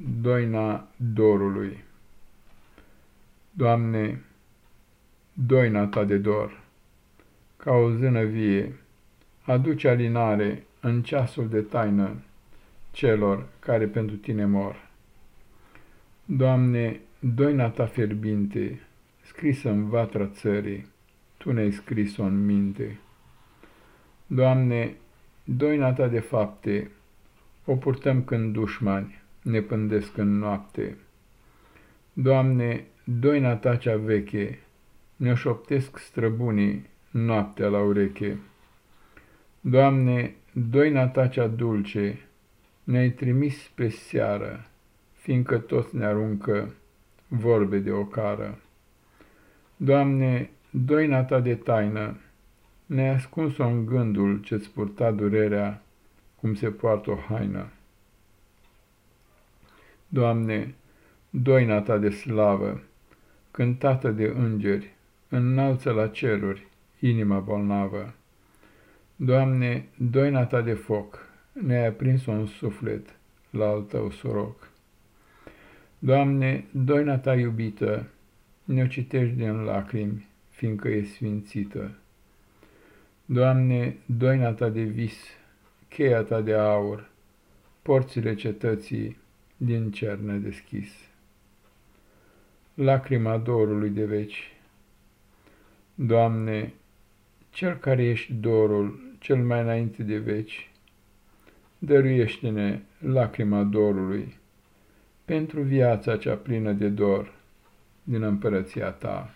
Doina dorului Doamne, doina Ta de dor, ca o zână vie, aduce alinare în ceasul de taină celor care pentru Tine mor. Doamne, doina Ta fierbinte, scrisă în vatra țării, Tu ne-ai scris-o în minte. Doamne, doina Ta de fapte, o purtăm când dușmani, ne pândesc în noapte. Doamne, doina ta cea veche, ne șoptesc străbunii noaptea la ureche. Doamne, doina ta cea dulce, ne-ai trimis pe seară, fiindcă toți ne aruncă vorbe de ocară. Doamne, doina ta de taină, ne-ai ascuns-o în gândul ce-ți purta durerea, cum se poartă o haină. Doamne, doina ta de slavă, cântată de îngeri, înalță la ceruri inima bolnavă. Doamne, doina ta de foc, ne-ai aprins-o în suflet la al tău soroc. Doamne, doina ta iubită, ne-o citești din lacrimi, fiindcă e sfințită. Doamne, doina ta de vis, cheia ta de aur, porțile cetății, din cer deschis. Lacrima dorului de veci Doamne, Cel care ești dorul cel mai înainte de veci, dăruiește-ne lacrima dorului pentru viața cea plină de dor din împărăția Ta.